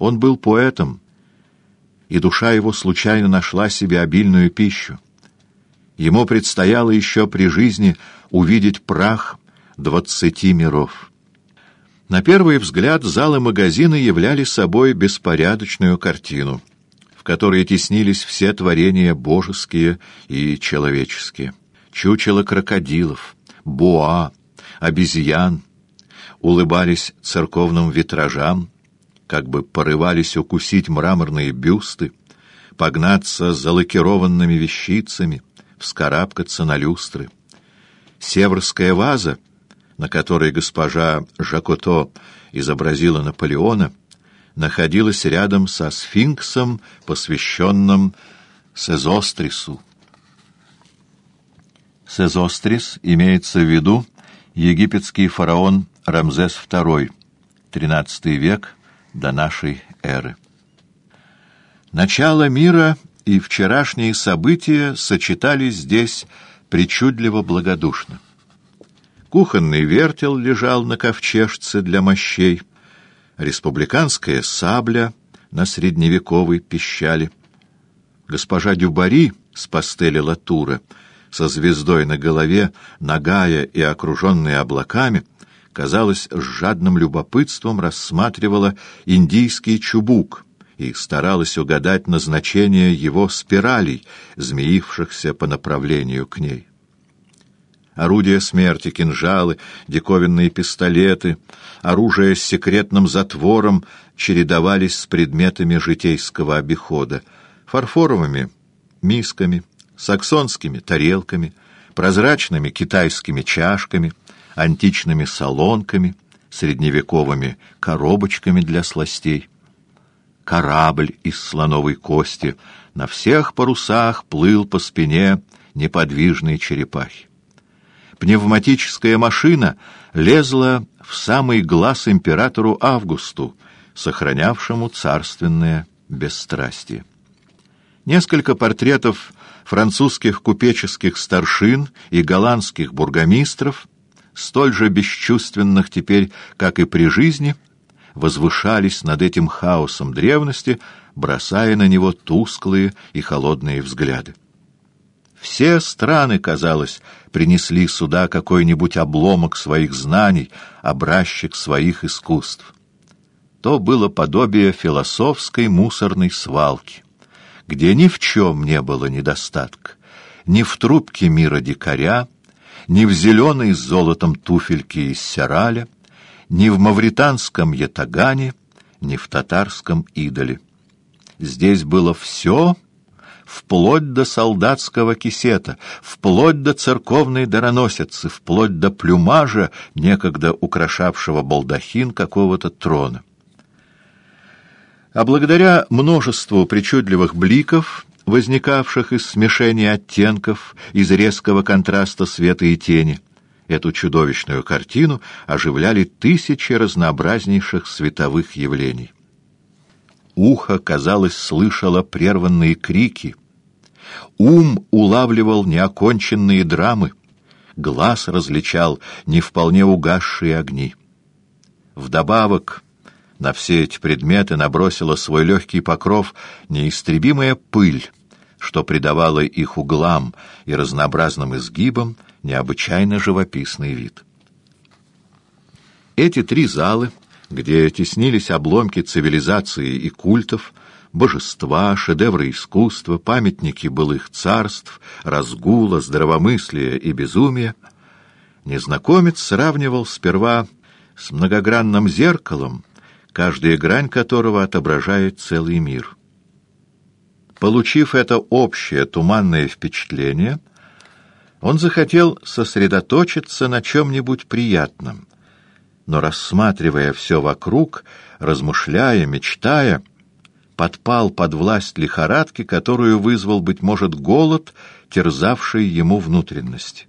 Он был поэтом, и душа его случайно нашла себе обильную пищу. Ему предстояло еще при жизни увидеть прах двадцати миров. На первый взгляд залы магазина являли собой беспорядочную картину, в которой теснились все творения божеские и человеческие. Чучело крокодилов, боа, обезьян улыбались церковным витражам, как бы порывались укусить мраморные бюсты, погнаться за лакированными вещицами, вскарабкаться на люстры. Северская ваза, на которой госпожа Жакото изобразила Наполеона, находилась рядом со сфинксом, посвященным Сезострису. Сезострис имеется в виду египетский фараон Рамзес II, XIII век до нашей эры. Начало мира и вчерашние события сочетались здесь причудливо благодушно. Кухонный вертел лежал на ковчежце для мощей, республиканская сабля на средневековой пищали. Госпожа Дюбари с пастели Латура — со звездой на голове, нагая и окруженная облаками, казалось, с жадным любопытством рассматривала индийский чубук и старалась угадать назначение его спиралей, змеившихся по направлению к ней. Орудия смерти, кинжалы, диковинные пистолеты, оружие с секретным затвором чередовались с предметами житейского обихода, фарфоровыми мисками, саксонскими тарелками, прозрачными китайскими чашками, античными солонками, средневековыми коробочками для сластей. Корабль из слоновой кости на всех парусах плыл по спине неподвижной черепахи. Пневматическая машина лезла в самый глаз императору Августу, сохранявшему царственное бесстрастие. Несколько портретов французских купеческих старшин и голландских бургомистров, столь же бесчувственных теперь, как и при жизни, возвышались над этим хаосом древности, бросая на него тусклые и холодные взгляды. Все страны, казалось, принесли сюда какой-нибудь обломок своих знаний, образчик своих искусств. То было подобие философской мусорной свалки где ни в чем не было недостатка, ни в трубке мира дикаря, ни в зеленой с золотом туфельке из сираля, ни в мавританском ятагане, ни в татарском идоле. Здесь было все, вплоть до солдатского кисета, вплоть до церковной дароносицы, вплоть до плюмажа, некогда украшавшего балдахин какого-то трона а благодаря множеству причудливых бликов, возникавших из смешения оттенков, из резкого контраста света и тени, эту чудовищную картину оживляли тысячи разнообразнейших световых явлений. Ухо, казалось, слышало прерванные крики, ум улавливал неоконченные драмы, глаз различал не вполне угасшие огни. Вдобавок на все эти предметы набросила свой легкий покров неистребимая пыль, что придавало их углам и разнообразным изгибам необычайно живописный вид. Эти три залы, где теснились обломки цивилизации и культов, божества, шедевры искусства, памятники былых царств, разгула, здравомыслия и безумия, незнакомец сравнивал сперва с многогранным зеркалом, каждая грань которого отображает целый мир. Получив это общее туманное впечатление, он захотел сосредоточиться на чем-нибудь приятном, но, рассматривая все вокруг, размышляя, мечтая, подпал под власть лихорадки, которую вызвал, быть может, голод, терзавший ему внутренность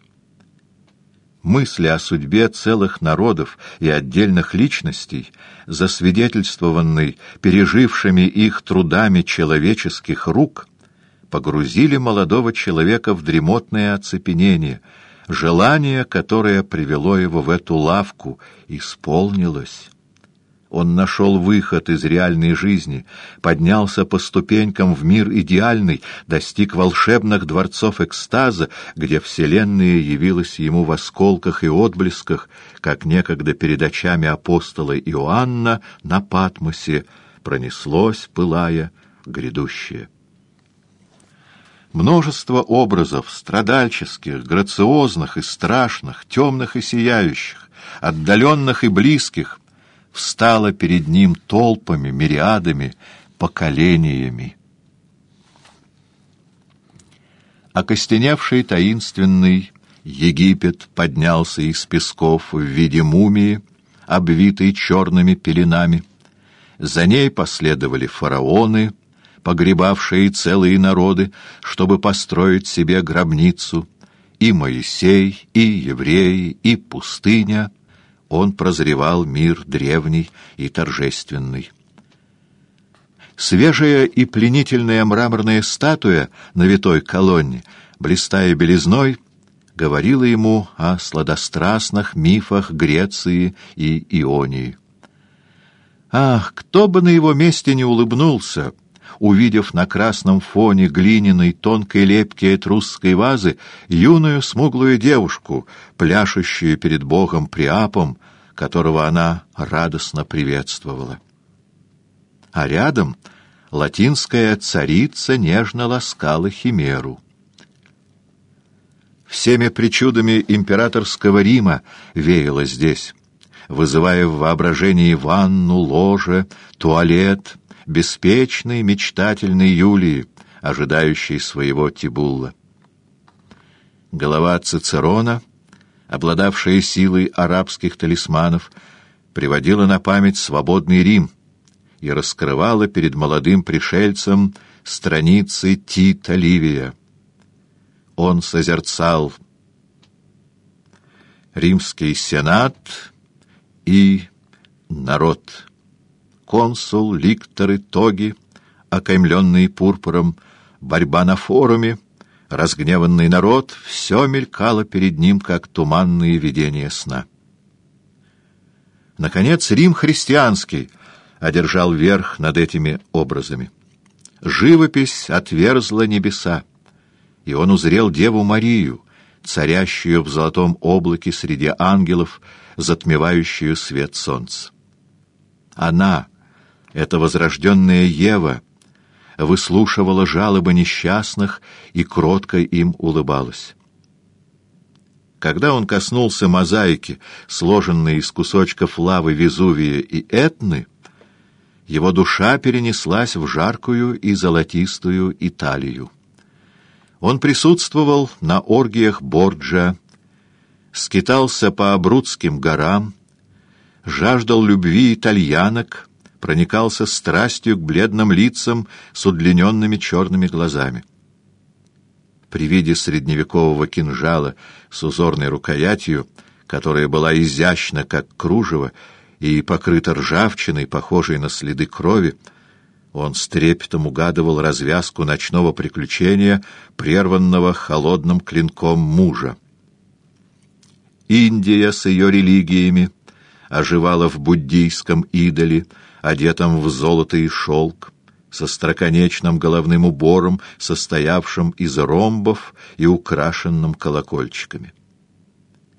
мысли о судьбе целых народов и отдельных личностей, засвидетельствованной пережившими их трудами человеческих рук, погрузили молодого человека в дремотное оцепенение, желание, которое привело его в эту лавку, исполнилось. Он нашел выход из реальной жизни, поднялся по ступенькам в мир идеальный, достиг волшебных дворцов экстаза, где Вселенная явилась ему в осколках и отблесках, как некогда перед очами апостола Иоанна на Патмосе пронеслось, пылая, грядущее. Множество образов, страдальческих, грациозных и страшных, темных и сияющих, отдаленных и близких, встала перед ним толпами, мириадами, поколениями. Окостеневший таинственный Египет поднялся из песков в виде мумии, обвитой черными пеленами. За ней последовали фараоны, погребавшие целые народы, чтобы построить себе гробницу, и Моисей, и евреи, и пустыня — он прозревал мир древний и торжественный. Свежая и пленительная мраморная статуя на витой колонне, блистая белизной, говорила ему о сладострастных мифах Греции и Ионии. Ах, кто бы на его месте не улыбнулся, увидев на красном фоне глиняной тонкой лепки этрусской вазы юную смуглую девушку, пляшущую перед богом Приапом, которого она радостно приветствовала. А рядом латинская царица нежно ласкала химеру. Всеми причудами императорского Рима веяло здесь, вызывая в воображении ванну, ложе, туалет, беспечной, мечтательной Юлии, ожидающей своего Тибулла. Голова Цицерона, обладавшая силой арабских талисманов, приводила на память свободный Рим и раскрывала перед молодым пришельцем страницы Тита Ливия. Он созерцал римский сенат и народ — консул, ликторы, тоги, окаймленные пурпуром, борьба на форуме, разгневанный народ — все мелькало перед ним, как туманные видения сна. Наконец, Рим христианский одержал верх над этими образами. Живопись отверзла небеса, и он узрел Деву Марию, царящую в золотом облаке среди ангелов, затмевающую свет солнца. Она, эта возрожденная Ева выслушивала жалобы несчастных и кротко им улыбалась. Когда он коснулся мозаики, сложенной из кусочков лавы Везувия и Этны, его душа перенеслась в жаркую и золотистую Италию. Он присутствовал на оргиях Борджа, скитался по Абрудским горам, жаждал любви итальянок — проникался страстью к бледным лицам с удлиненными черными глазами. При виде средневекового кинжала с узорной рукоятью, которая была изящна, как кружево, и покрыта ржавчиной, похожей на следы крови, он с трепетом угадывал развязку ночного приключения, прерванного холодным клинком мужа. Индия с ее религиями оживала в буддийском идоле, одетом в золото и шелк, со строконечным головным убором, состоявшим из ромбов и украшенным колокольчиками.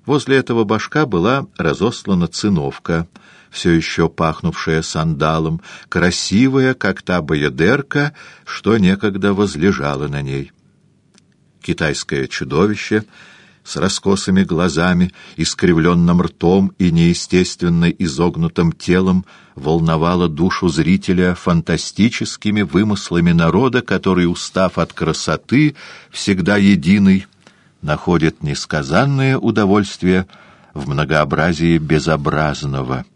Возле этого башка была разослана циновка, все еще пахнувшая сандалом, красивая, как та боядерка, что некогда возлежала на ней. Китайское чудовище — с раскосыми глазами, искривленным ртом и неестественно изогнутым телом волновала душу зрителя фантастическими вымыслами народа, который, устав от красоты, всегда единый, находит несказанное удовольствие в многообразии безобразного —